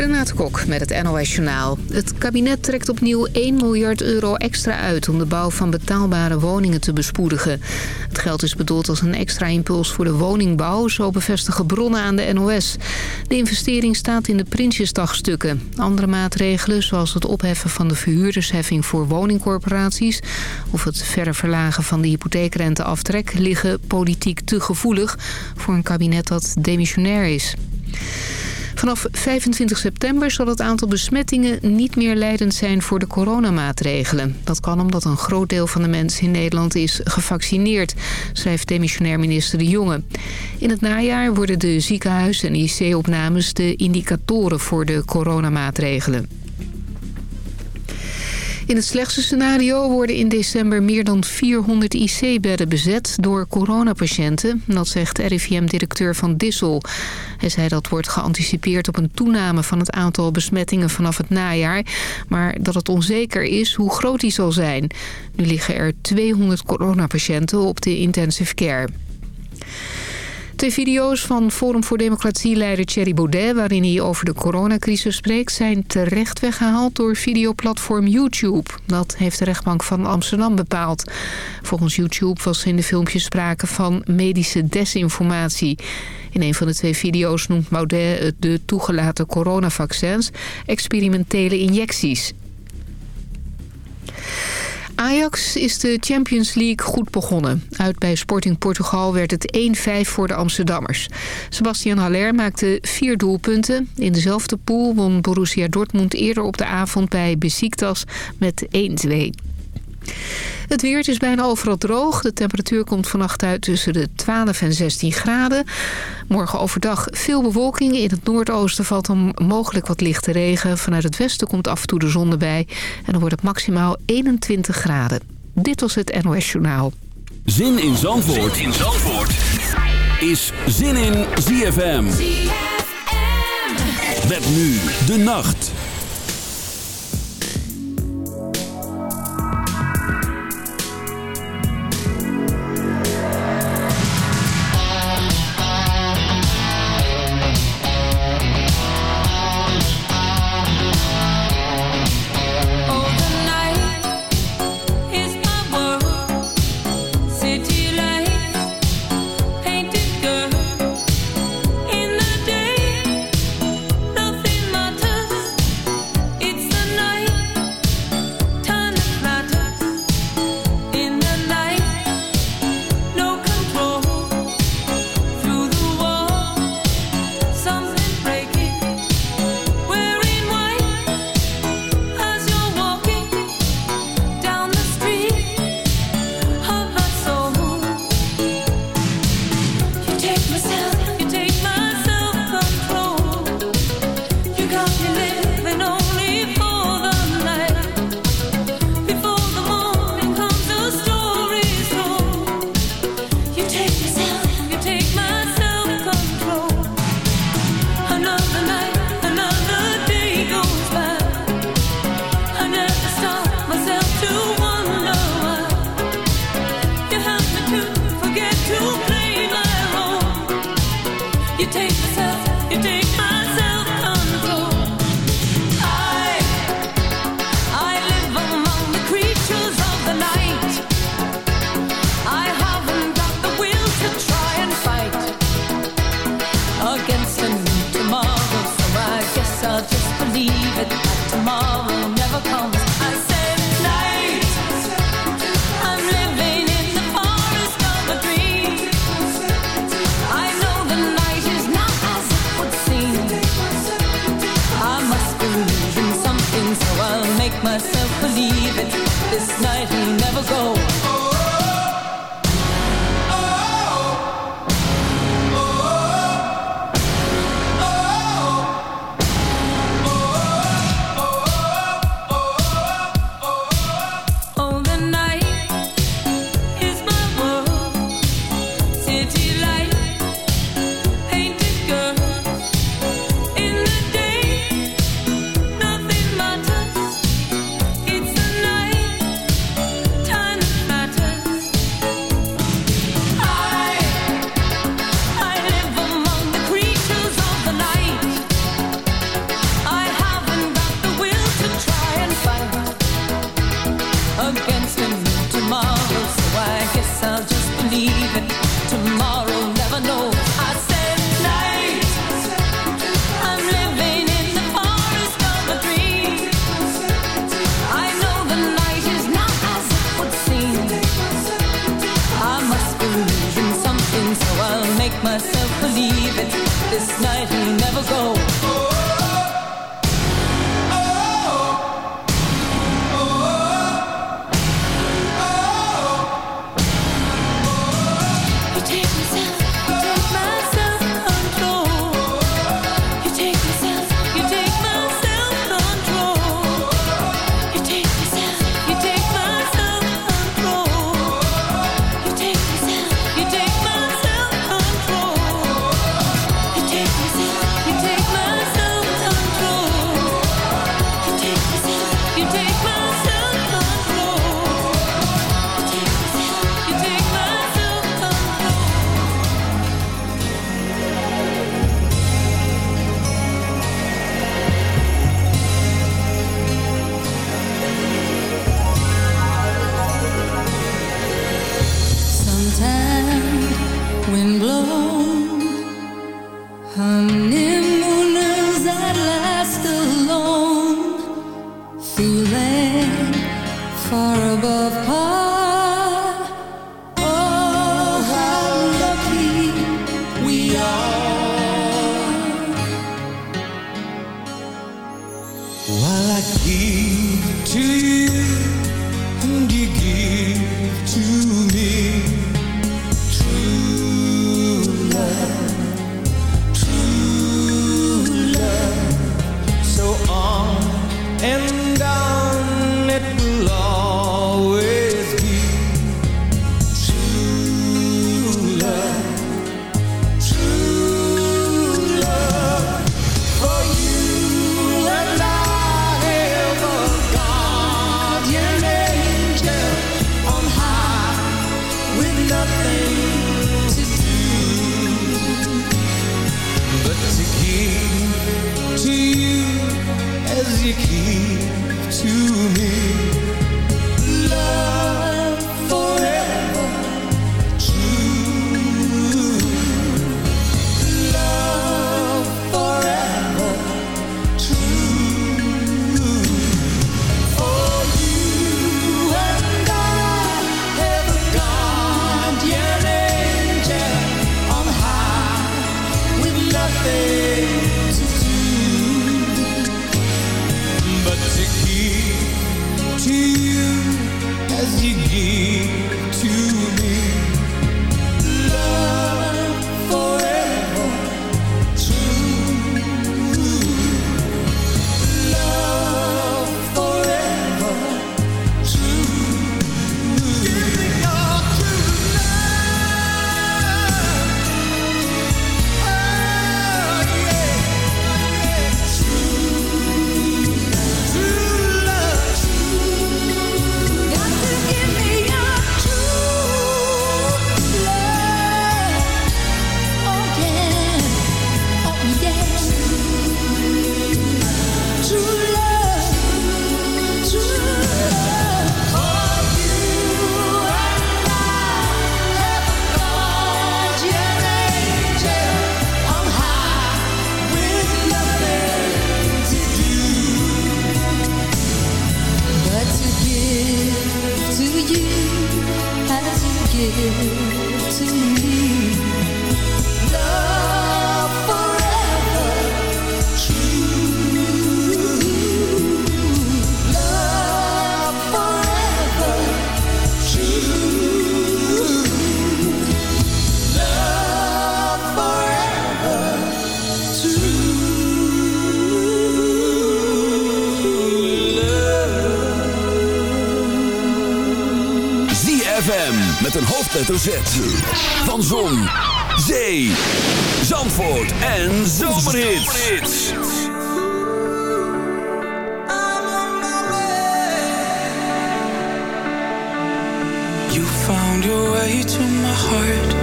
Renate Kok met het NOS Journaal. Het kabinet trekt opnieuw 1 miljard euro extra uit... om de bouw van betaalbare woningen te bespoedigen. Het geld is bedoeld als een extra impuls voor de woningbouw... zo bevestigen bronnen aan de NOS. De investering staat in de Prinsjesdagstukken. Andere maatregelen, zoals het opheffen van de verhuurdersheffing... voor woningcorporaties... of het verder verlagen van de hypotheekrenteaftrek... liggen politiek te gevoelig voor een kabinet dat demissionair is. Vanaf 25 september zal het aantal besmettingen niet meer leidend zijn voor de coronamaatregelen. Dat kan omdat een groot deel van de mensen in Nederland is gevaccineerd, schrijft demissionair minister De Jonge. In het najaar worden de ziekenhuis- en IC-opnames de indicatoren voor de coronamaatregelen. In het slechtste scenario worden in december meer dan 400 IC-bedden bezet door coronapatiënten. Dat zegt RIVM-directeur Van Dissel. Hij zei dat wordt geanticipeerd op een toename van het aantal besmettingen vanaf het najaar. Maar dat het onzeker is hoe groot die zal zijn. Nu liggen er 200 coronapatiënten op de intensive care. De video's van Forum voor Democratie-leider Thierry Baudet... waarin hij over de coronacrisis spreekt... zijn terecht weggehaald door videoplatform YouTube. Dat heeft de rechtbank van Amsterdam bepaald. Volgens YouTube was in de filmpjes sprake van medische desinformatie. In een van de twee video's noemt Baudet de toegelaten coronavaccins... experimentele injecties. Ajax is de Champions League goed begonnen. Uit bij Sporting Portugal werd het 1-5 voor de Amsterdammers. Sebastian Haller maakte vier doelpunten. In dezelfde pool won Borussia Dortmund eerder op de avond bij Besiktas met 1-2. Het weer is bijna overal droog. De temperatuur komt vannacht uit tussen de 12 en 16 graden. Morgen overdag veel bewolking. In het noordoosten valt dan mogelijk wat lichte regen. Vanuit het westen komt af en toe de zon erbij. En dan wordt het maximaal 21 graden. Dit was het NOS Journaal. Zin in Zandvoort, zin in Zandvoort. is Zin in ZFM. ZFM. Met nu de nacht. Hoofdletter Z. Van Zon, Zee, Zandvoort en Zomerhits. You found your way to my heart.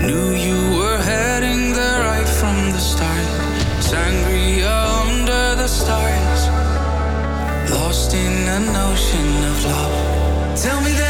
Knew you were heading there right from the start. Sangria under the stars. Lost in an ocean of love. Tell me that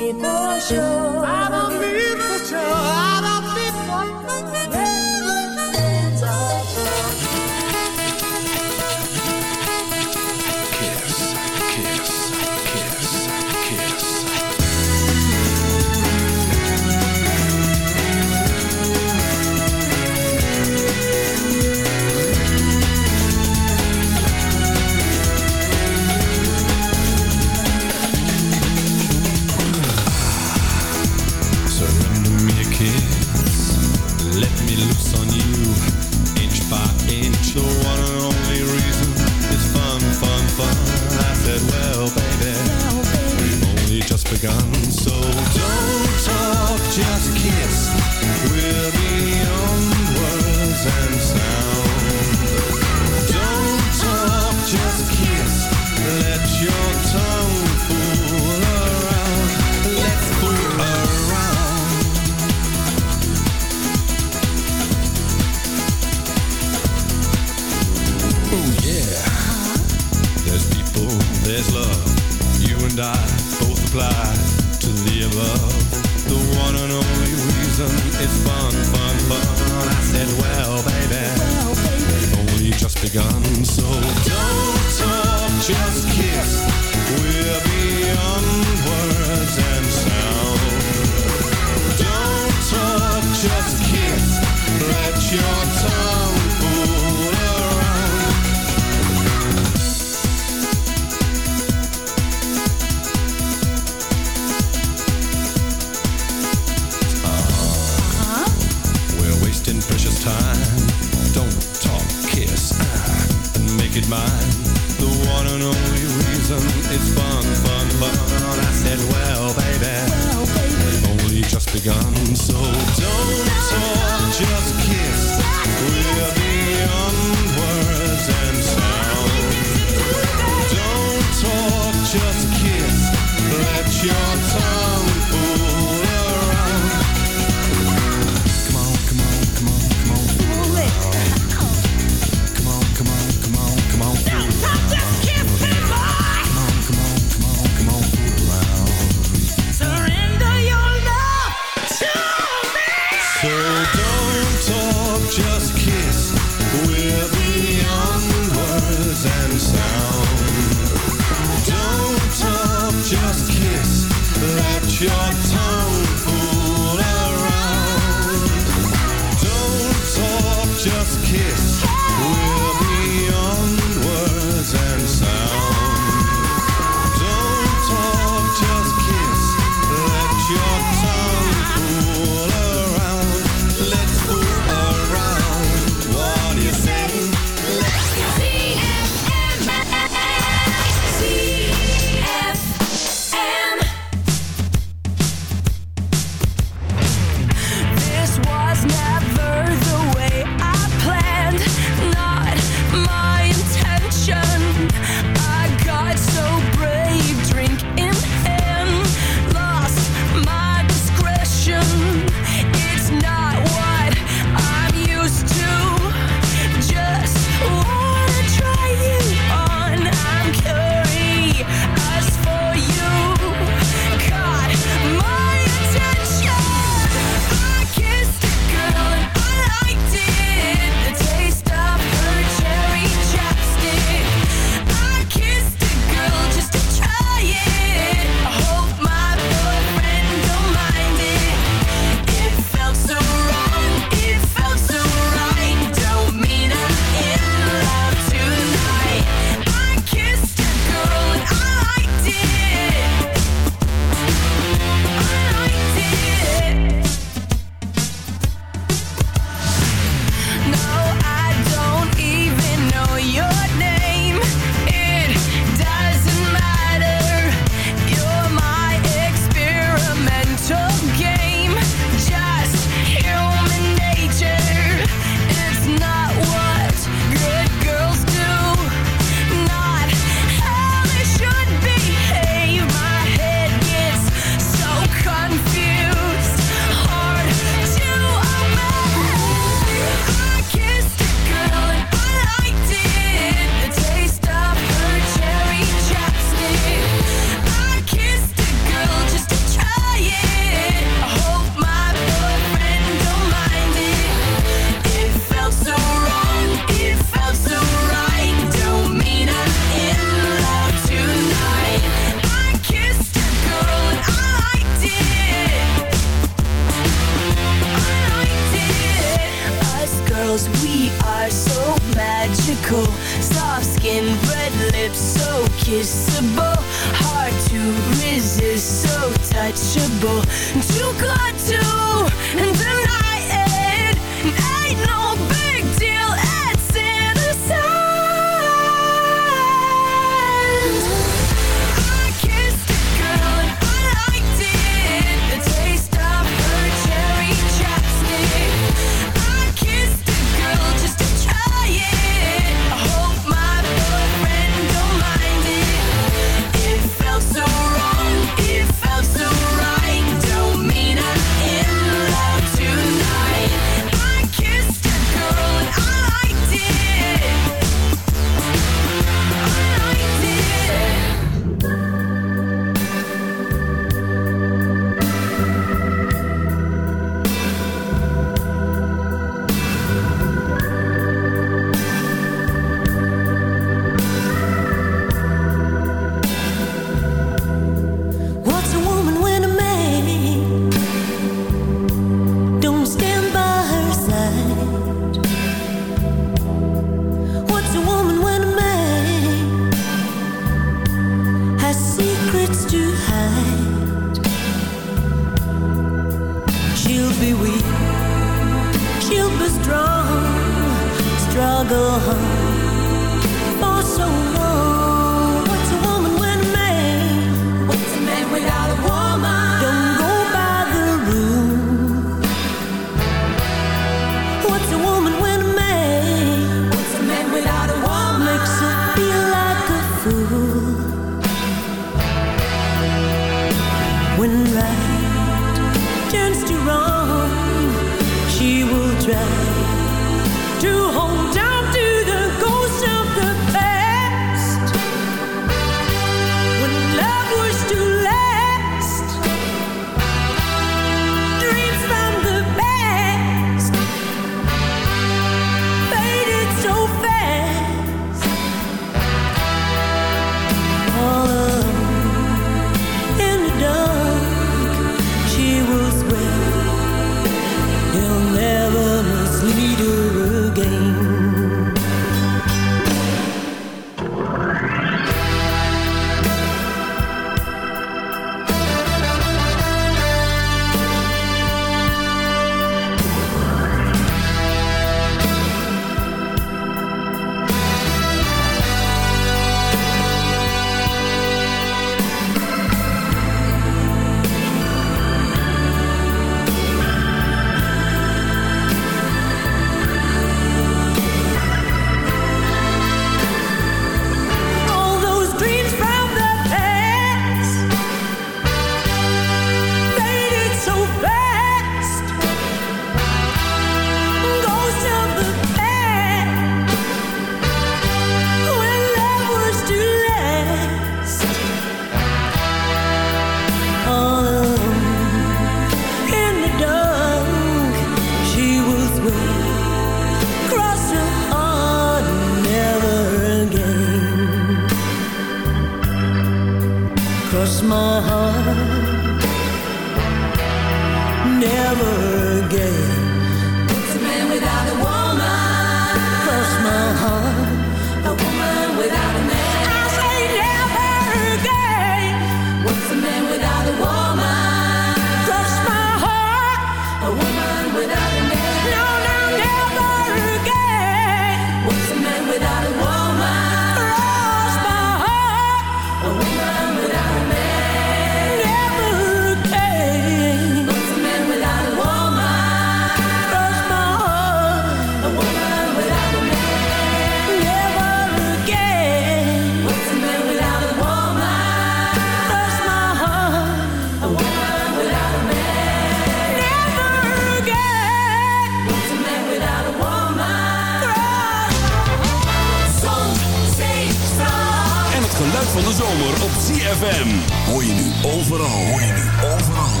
overal. Hoor je nu overal.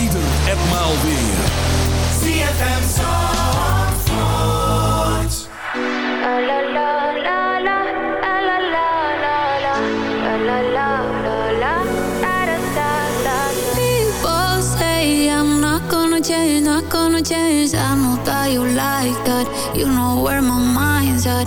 Ieder en maal la la la, la la la la. Change, not gonna change. I know that you like that. You know where my mind's at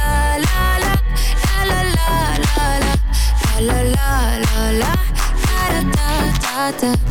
laten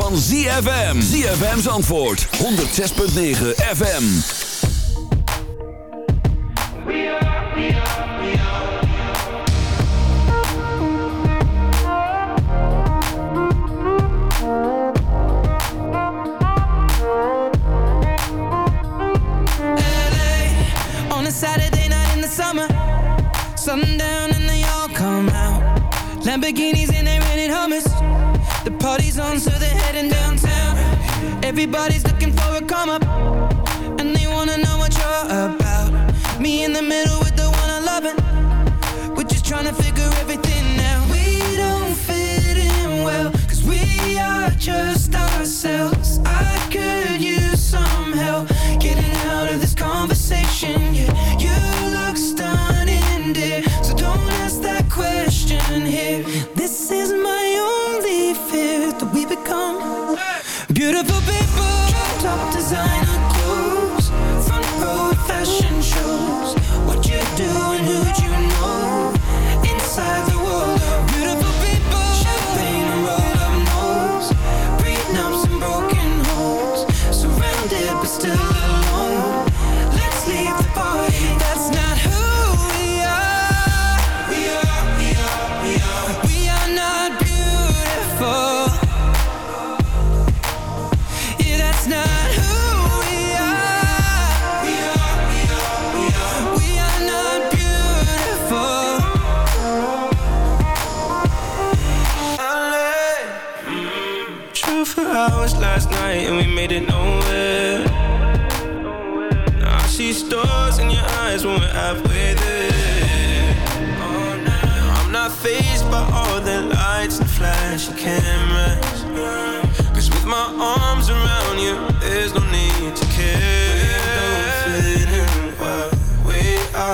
van ZFM. ZFM's antwoord. 106.9 FM. We are, we are. LA, on a Saturday night in the summer. Sundown and they all come out. Lamborghinis Everybody's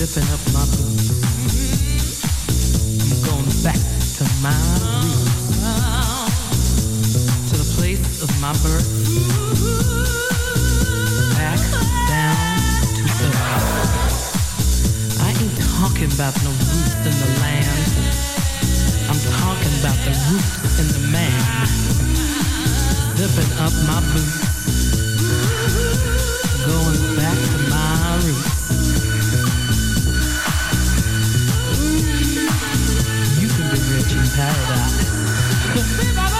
up my boots. I'm going back to my roots, to the place of my birth. Back down to. I ain't talking about no roots in the land. I'm talking about the roots in the man. Zipping up my boots, going back Zelda.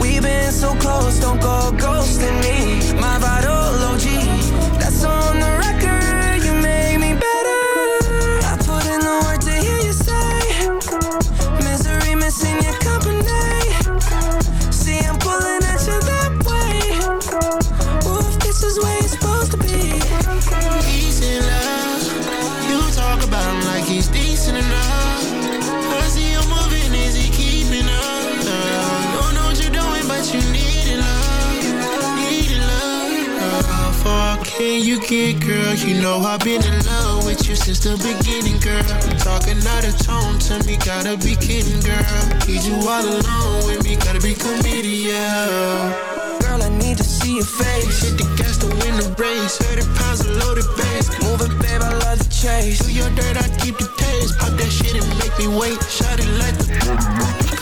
We've been so close, don't go ghosting me. My vital you girl? You know I've been in love with you since the beginning, girl. Talking out of tone to me, gotta be kidding, girl. Need you all alone with me, gotta be committed, yeah. Girl, I need to see your face. Hit the gas to win the race. 30 pounds of loaded bass. Move it, babe, I love the chase. Do your dirt, I keep the taste. Pop that shit and make me wait. Shot it like the